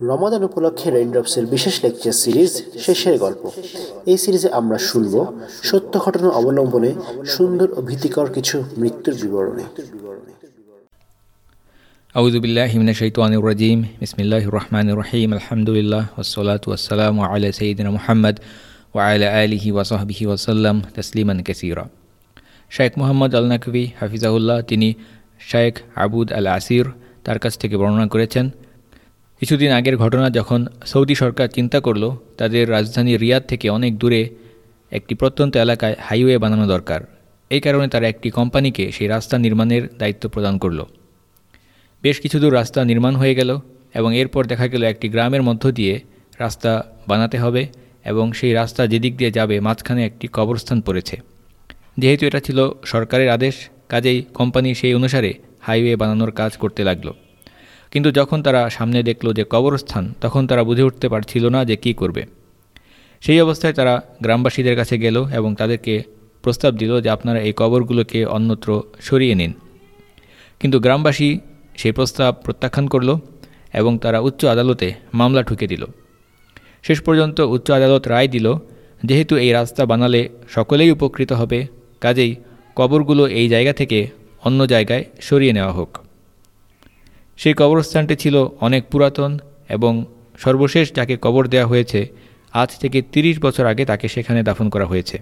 রমাদান উপলক্ষে রেইনড্রপসের বিশেষ lecture series শেষের গল্প এই সিরিজে আমরা শুনব সত্য ঘটনা অবলম্বনে সুন্দর ও ভীতিকর কিছু মৃত্যুর বিবরণী أعوذ بالله من الشيطان الرجيم بسم الله الرحمن الرحيم الحمد لله والصلاة والسلام على سيدنا محمد وعلى آله وصحبه وسلم تسليما كثيرا শেখ মোহাম্মদ আল নাকভি হাফিজাহুল্লাহ তিনি শেখ আবুদ আল আসির তার কাছ থেকে বর্ণনা করেছেন কিছুদিন আগের ঘটনা যখন সৌদি সরকার চিন্তা করল, তাদের রাজধানী রিয়াদ থেকে অনেক দূরে একটি প্রত্যন্ত এলাকায় হাইওয়ে বানানো দরকার। এই কারণে তারা একটি কোম্পানিকে সেই রাস্তা নির্মাণের দায়িত্ব প্রদান করল। বেশ কিছু দূর রাস্তা নির্মাণ হয়ে গেল এবং এরপর দেখা গেল একটি গ্রামের মধ্য দিয়ে রাস্তা বানাতে হবে এবং সেই রাস্তা যেদিক দিয়ে যাবে মাঝখানে একটি কবরস্থান পড়েছে। যেহেতু এটা ছিল সরকারের আদেশ, কাজেই কোম্পানি সেই অনুসারে হাইওয়ে বানানোর কাজ করতে লাগল। কিন্তু যখন তারা সামনে দেখল যে কবরস্থান, তখন তারা বুঝে উঠতে পারছিল না যে কি করবে। সেই অবস্থায় তারা গ্রামবাসীদের কাছে গেল এবং তাদেরকে প্রস্তাব দিল যে আপনারা এই কবরগুলোকে অন্যত্র সরিয়ে নিন। কিন্তু গ্রামবাসী সেই প্রস্তাব প্রত্যাখ্যান করল এবং তারা উচ্চ আদালতে মামলা ঠুকে দিল। শেষ পর্যন্ত উচ্চ আদালত রায় দিল, যেহেতু এই রাস্তা বানালে সকলেই উপকৃত হবে, কাজেই কবরগুলো এই জায়গা থেকে অন্য জায়গায় সরিয়ে নেওয়া হোক। সেই কবরস্থানটি ছিল অনেক পুরাতন এবং সর্বশেষ যাকে কবর দেওয়া হয়েছে, আজ থেকে ৩০ বছর আগে তাকে সেখানে দাফন করা হয়েছে।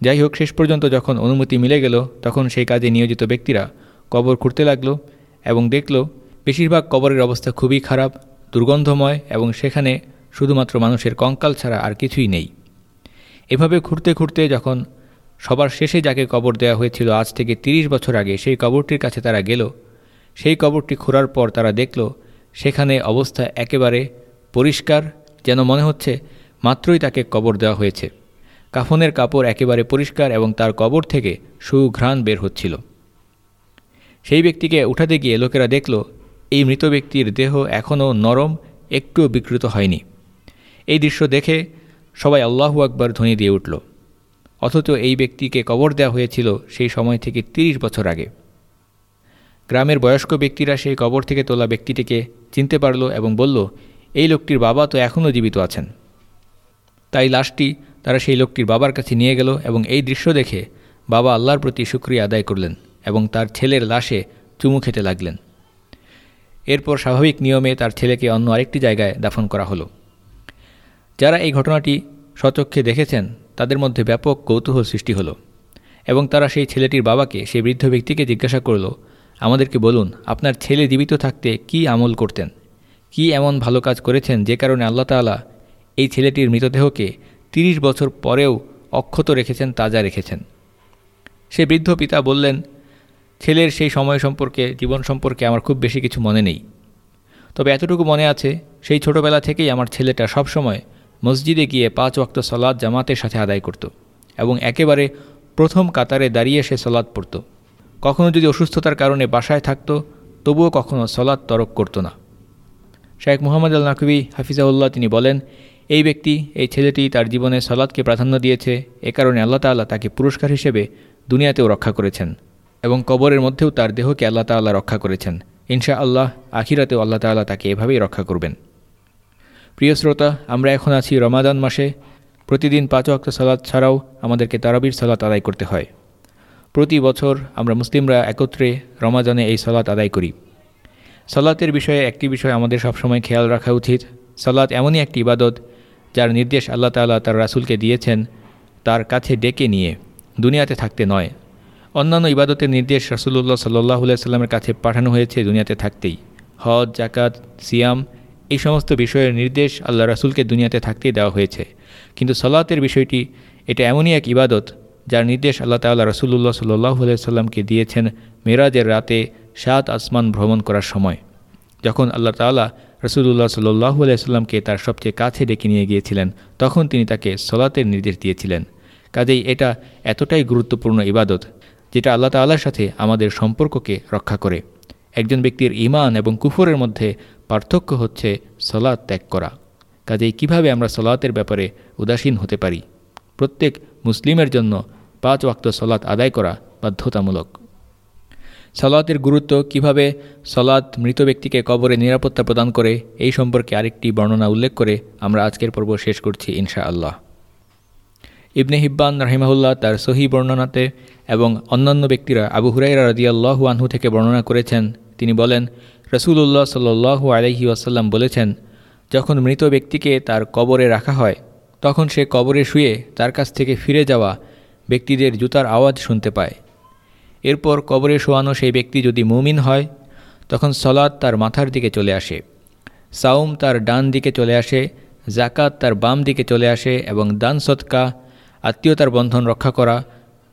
যাই হোক, শেষ পর্যন্ত যখন অনুমতি মিলে গেল, তখন সেই কাজে নিয়োজিত ব্যক্তিরা কবর খুঁড়তে লাগল এবং দেখল, বেশিরভাগ কবরের অবস্থা খুবই খারাপ, দুর্গন্ধময় এবং সেখানে শুধুমাত্র মানুষের কঙ্কাল ছাড়া আর কিছুই নেই। এভাবে খুঁড়তে খুঁড়তে যখন সবার শেষে যাকে কবর দেওয়া হয়েছিল, আজ থেকে ৩০ বছর আগে সেই কবরটির কাছে তারা গেল সেই কবরটি খোঁড়ার পর তারা দেখল, সেখানে অবস্থা একেবারে পরিষ্কার, যেন মনে হচ্ছে মাত্রই তাকে কবর দেওয়া হয়েছে। কাফনের কাপড় একেবারে পরিষ্কার এবং তার কবর থেকে সুঘ্রাণ বের হচ্ছিল। সেই ব্যক্তিকে উঠাতে গিয়ে লোকেরা দেখল, এই মৃত ব্যক্তির দেহ এখনও নরম একটুও বিকৃত হয়নি। এই দৃশ্য দেখে সবাই আল্লাহু আকবর ধ্বনি দিয়ে উঠল। অথচ এই ব্যক্তিকে কবর দেওয়া হয়েছিল সেই সময় থেকে ৩০ বছর আগে। গ্রামের বয়স্ক ব্যক্তিরা সেই কবর থেকে তোলা ব্যক্তিটিকে চিনতে পারল এবং বলল, এই লোকটির বাবা তো এখনও জীবিত আছেন। তাই লাশটি তারা সেই লোকটির বাবার কাছে নিয়ে গেল এবং এই দৃশ্য দেখে বাবা আল্লাহর প্রতি সুক্রিয়া আদায় করলেন এবং তার ছেলের লাশে চুমু খেতে লাগলেন। এরপর স্বাভাবিক নিয়মে তার ছেলেকে অন্য আরেকটি জায়গায় দাফন করা হলো। যারা এই ঘটনাটি সচক্ষে দেখেছেন, তাদের মধ্যে ব্যাপক কৌতূহল সৃষ্টি হলো এবং তারা সেই ছেলেটির বাবাকে, সেই বৃদ্ধ ব্যক্তিকে জিজ্ঞাসা করল আমাদেরকে বলুন, আপনার ছেলে জীবিত থাকতে কি আমল করতেন? কি এমন ভালো কাজ করেছেন যে কারণে আল্লাহ তালা এই ছেলেটির মৃতদেহকে ৩০ বছর পরেও অক্ষত রেখেছেন, তাজা রেখেছেন? সে বৃদ্ধ পিতা বললেন, ছেলের সেই সময় সম্পর্কে, জীবন সম্পর্কে আমার খুব বেশি কিছু মনে নেই। তবে এতটুকু মনে আছে, সেই ছোটোবেলা থেকেই আমার ছেলেটা সবসময় মসজিদে গিয়ে পাঁচ ওয়াক্ত সলাদ জামাতের সাথে আদায় করত এবং একেবারে প্রথম কাতারে দাঁড়িয়ে সে সলাদ পড়ত। কখনো যদি অসুস্থতার কারণে বাসায় থাকত, তবুও কখনো সলাদ তরক করত না। শেখ মোহাম্মদ আল নাকবি হাফিজাউল্লাহ তিনি বলেন, এই ব্যক্তি, এই ছেলেটি তার জীবনে সলাদকে প্রাধান্য দিয়েছে, এ কারণে আল্লাহ তাল্লাহ তাকে পুরস্কার হিসেবে দুনিয়াতেও রক্ষা করেছেন এবং কবরের মধ্যেও তার দেহকে আল্লাহ তাল্লাহ রক্ষা করেছেন। ইনশা আল্লাহ আখিরাতেও আল্লাহ তাল্লাহ তাকে এভাবেই রক্ষা করবেন। প্রিয় শ্রোতা, আমরা এখন আছি রমাদান মাসে। প্রতিদিন পাঁচ অক্ত সালাদ ছাড়াও আমাদেরকে তারাবির সালাত আদায় করতে হয়। প্রতি বছর আমরা মুসলিমরা একত্রে রমাজানে এই সালাত আদায় করি। সালাতের বিষয়ে একটি বিষয় আমাদের সবসময় খেয়াল রাখা উচিত। সালাত এমনই একটি ইবাদত যার নির্দেশ আল্লাহ তাল্লাহ তার রাসুলকে দিয়েছেন তার কাছে ডেকে নিয়ে দুনিয়াতে থাকতে নয়। অন্যান্য ইবাদতের নির্দেশ রাসুল্লাহ সাল্লাহ সাল্লামের কাছে পাঠানো হয়েছে দুনিয়াতে থাকতেই। হজ জাকাত সিয়াম এই সমস্ত বিষয়ের নির্দেশ আল্লাহ রাসুলকে দুনিয়াতে থাকতেই দেওয়া হয়েছে। কিন্তু সলাতের বিষয়টি এটা এমনই এক ইবাদত যার নির্দেশ আল্লাহ তাল্লাহ রসুল্লাহ সাল্লাহ সাল্লামকে দিয়েছেন মেরাজের রাতে সাত আসমান ভ্রমণ করার সময়। যখন আল্লাহ তাল্লাহ রসুল্লাহ সাল্লাহ সাল্লামকে তার সবচেয়ে কাছে ডেকে নিয়ে গিয়েছিলেন, তখন তিনি তাকে সলাতের নির্দেশ দিয়েছিলেন। কাজেই এটা এতটাই গুরুত্বপূর্ণ ইবাদত, যেটা আল্লাহ তাল্লাহর সাথে আমাদের সম্পর্ককে রক্ষা করে। একজন ব্যক্তির ইমান এবং কুফরের মধ্যে পার্থক্য হচ্ছে সলাৎ ত্যাগ করা। কাজেই কীভাবে আমরা সলাতের ব্যাপারে উদাসীন হতে পারি? প্রত্যেক মুসলিমের জন্য পাঁচ ওয়াক্ত সলাৎ আদায় করা বাধ্যতামূলক। সালাতের গুরুত্ব কীভাবে সলাৎ মৃত ব্যক্তিকে কবরে নিরাপত্তা প্রদান করে, এই সম্পর্কে আরেকটি বর্ণনা উল্লেখ করে আমরা আজকের পর্ব শেষ করছি ইনশা আল্লাহ ইবনে হিব্বান রহিমাহুল্লাহ তার সহি বর্ণনাতে এবং অন্যান্য ব্যক্তিরা আবু হুরাইরা রদিয়াল্লাহু আনহু থেকে বর্ণনা করেছেন, তিনি বলেন রসুল্লাহ সাল্লু আলহি আসাল্লাম বলেছেন, যখন মৃত ব্যক্তিকে তার কবরে রাখা হয় তখন সে কবরে শুয়ে তার কাছ থেকে ফিরে যাওয়া ব্যক্তিদের জুতার আওয়াজ শুনতে পায়। এরপর কবরে শোয়ানো সেই ব্যক্তি যদি মুমিন হয়, তখন সলাদ তার মাথার দিকে চলে আসে সাউম তার ডান দিকে চলে আসে জাকাত তার বাম দিকে চলে আসে এবং দান সৎকা, আত্মীয়তার বন্ধন রক্ষা করা,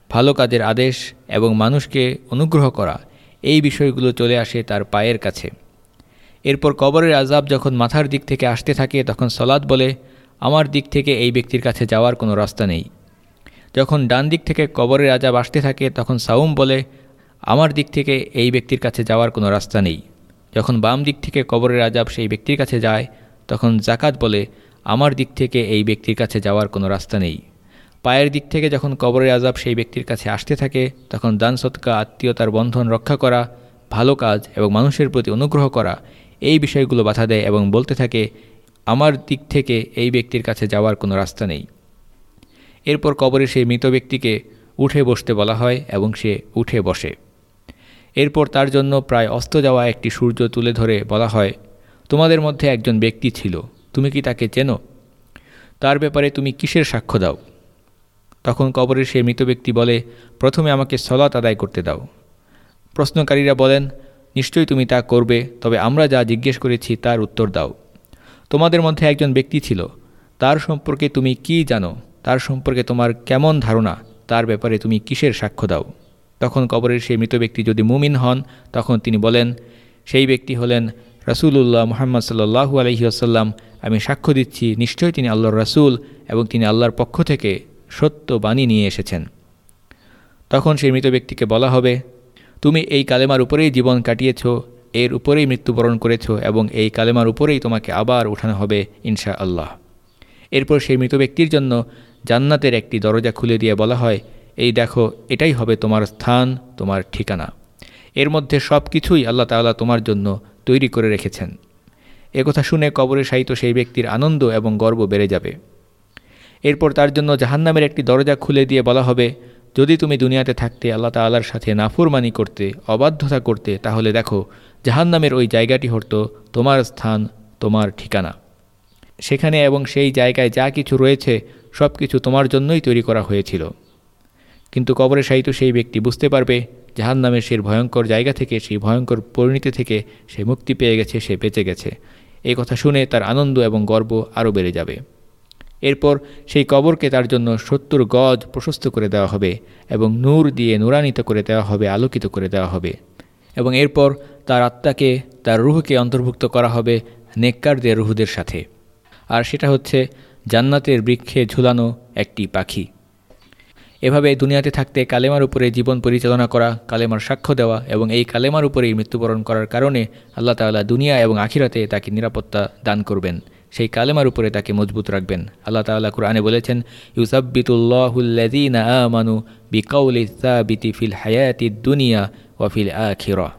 ভালো কাজের আদেশ এবং মানুষকে অনুগ্রহ করা, এই বিষয়গুলো চলে আসে তার পায়ের কাছে। এরপর কবরের আজাব যখন মাথার দিক থেকে আসতে থাকে, তখন সলাদ বলে আমার দিক থেকে এই ব্যক্তির কাছে যাওয়ার কোনো রাস্তা নেই। যখন ডান দিক থেকে কবরের আজাব আসতে থাকে, তখন সাউম বলে, আমার দিক থেকে এই ব্যক্তির কাছে যাওয়ার কোনো রাস্তা নেই। যখন বাম দিক থেকে কবরের আজাব সেই ব্যক্তির কাছে যায়, তখন জাকাত বলে, আমার দিক থেকে এই ব্যক্তির কাছে যাওয়ার কোনো রাস্তা নেই। পায়ের দিক থেকে যখন কবরের আজাব সেই ব্যক্তির কাছে আসতে থাকে, তখন দান সৎকা, আত্মীয়তার বন্ধন রক্ষা করা, ভালো কাজ এবং মানুষের প্রতি অনুগ্রহ করা, এই বিষয়গুলো বাধা দেয় এবং বলতে থাকে আমার দিক থেকে এই ব্যক্তির কাছে যাওয়ার কোনো রাস্তা নেই। এরপর কবরে সেই মৃত ব্যক্তিকে উঠে বসতে বলা হয় এবং সে উঠে বসে। এরপর তার জন্য প্রায় অস্ত যাওয়া একটি সূর্য তুলে ধরে বলা হয়, তোমাদের মধ্যে একজন ব্যক্তি ছিল, তুমি কি তাকে চেনো? তার ব্যাপারে তুমি কিসের সাক্ষ্য দাও? তখন কবরের সেই মৃত ব্যক্তি বলে, প্রথমে আমাকে সলাত আদায় করতে দাও। প্রশ্নকারীরা বলেন, নিশ্চয়ই তুমি তা করবে, তবে আমরা যা জিজ্ঞেস করেছি তার উত্তর দাও। তোমাদের মধ্যে একজন ব্যক্তি ছিল। তার সম্পর্কে তুমি কি জানো? তার সম্পর্কে তোমার কেমন ধারণা? তার ব্যাপারে তুমি কিসের সাক্ষ্য দাও? তখন কবরের সেই মৃত ব্যক্তি যদি মুমিন হন, তখন তিনি বলেন, সেই ব্যক্তি হলেন রাসুলুল্লাহ মোহাম্মদ সাল্লাহু আলহি আসাল্লাম আমি সাক্ষ্য দিচ্ছি, নিশ্চয়ই তিনি আল্লাহর রাসুল এবং তিনি আল্লাহর পক্ষ থেকে সত্য বাণী নিয়ে এসেছেন। তখন সেই মৃত ব্যক্তিকে বলা হবে, তুমি এই কালেমার উপরেই জীবন কাটিয়েছ এর উপরেই মৃত্যুবরণ করেছ এবং এই কালেমার উপরেই তোমাকে আবার উঠানো হবে ইনশা আল্লাহ এরপর সেই মৃত ব্যক্তির জন্য জান্নাতের একটি দরজা খুলে দিয়ে বলা হয়, এই দেখো, এটাই হবে তোমার স্থান, তোমার ঠিকানা। এর মধ্যে সব কিছুই আল্লাহ তাল্লাহ তোমার জন্য তৈরি করে রেখেছেন। একথা শুনে কবরে সাহিত্য সেই ব্যক্তির আনন্দ এবং গর্ব বেড়ে যাবে। এরপর তার জন্য জাহান্নামের একটি দরজা খুলে দিয়ে বলা হবে, যদি তুমি দুনিয়াতে থাকতে আল্লাহ তাল্লার সাথে নাফুরমানি করতে, অবাধ্যতা করতে, তাহলে দেখো জাহান্নামের ওই জায়গাটি হতো তোমার স্থান, তোমার ঠিকানা। সেখানে এবং সেই জায়গায় যা কিছু রয়েছে সব কিছু তোমার জন্যই তৈরি করা হয়েছিল। কিন্তু কবরে সাহিত্য সেই ব্যক্তি বুঝতে পারবে জাহান নামের সেই ভয়ঙ্কর জায়গা থেকে, সেই ভয়ঙ্কর পরিণতি থেকে সে মুক্তি পেয়ে গেছে, সে বেঁচে গেছে। এই কথা শুনে তার আনন্দ এবং গর্ব আরও বেড়ে যাবে। এরপর সেই কবরকে তার জন্য সত্তর গজ প্রশস্ত করে দেওয়া হবে এবং নূর দিয়ে নূরান্বিত করে দেওয়া হবে, আলোকিত করে দেওয়া হবে। এবং এরপর তার আত্মাকে, তার রুহকে অন্তর্ভুক্ত করা হবে নেককারদের রুহুদের সাথে। আর সেটা হচ্ছে জান্নাতের বৃক্ষে ঝুলানো একটি পাখি। এভাবে দুনিয়াতে থাকতে কালেমার উপরে জীবন পরিচালনা করা, কালেমার সাক্ষ্য দেওয়া এবং এই কালেমার উপরেই মৃত্যুবরণ করার কারণে আল্লাহ তাল্লাহ দুনিয়া এবং আখিরাতে তাকে নিরাপত্তা দান করবেন। সেই কালেমার উপরে তাকে মজবুত রাখবেন। আল্লাহ তাল্লাহ কুরআনে বলেছেন ইউসাব্বিতুল্লাহুল্লাযীনা আমানু বিকাউলি সাবিতি ফিল হায়াতি দুনিয়া ওয়াফিল আখিরা।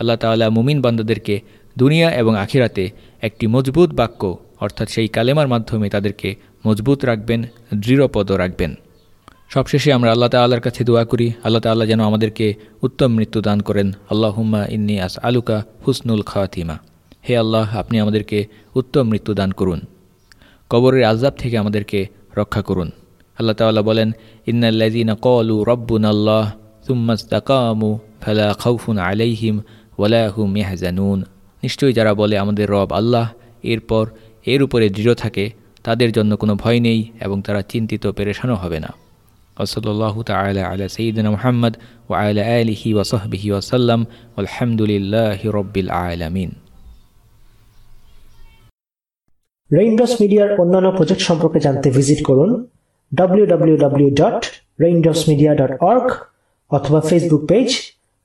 আল্লাহ তাল্লাহ মুমিন বান্দাদেরকে দুনিয়া এবং আখিরাতে একটি মজবুত বাক্য, অর্থাৎ সেই কালেমার মাধ্যমে তাদেরকে মজবুত রাখবেন দৃঢ়পদ রাখবেন। সবশেষে আমরা আল্লাহ তাল্লাহর কাছে দোয়া করি, আল্লাহ তাল্লাহ যেন আমাদেরকে উত্তম মৃত্যু দান করেন। আল্লাহ হুম্মা ইন্নি আস আলুকা হুসনুল খাওয়াতিমা হে আল্লাহ, আপনি আমাদেরকে উত্তম মৃত্যু দান করুন। কবরের আজাব থেকে আমাদেরকে রক্ষা করুন। আল্লাহ তাল্লাহ বলেন ইন্নাল্লাজিনা কলু রব্বুন আল্লাহ তুম্মাস্তাকামু ফালা খাউফুন আলাইহিম ওয়ালাহুম ইয়াহজানুন। নিশ্চয়ই যারা বলে আমাদের রব আল্লাহ, এরপর এর উপরে দৃঢ় থাকে, তাদের জন্য কোনো ভয় নেই এবং তারা চিন্তিত পেরেশানো হবে না। ওসল্লাহ তালা আলা সঈদিন মোহাম্মদ ও আলা আলিহি ওসহবিহি ওসাল্লাম আলহামদুলিল্লাহ রব্বিল আলমিন। রেইনড্রপস মিডিয়ার অন্যান্য প্রজেক্ট সম্পর্কে জানতে ভিজিট করুন www.raindropsmedia.org অথবা Facebook page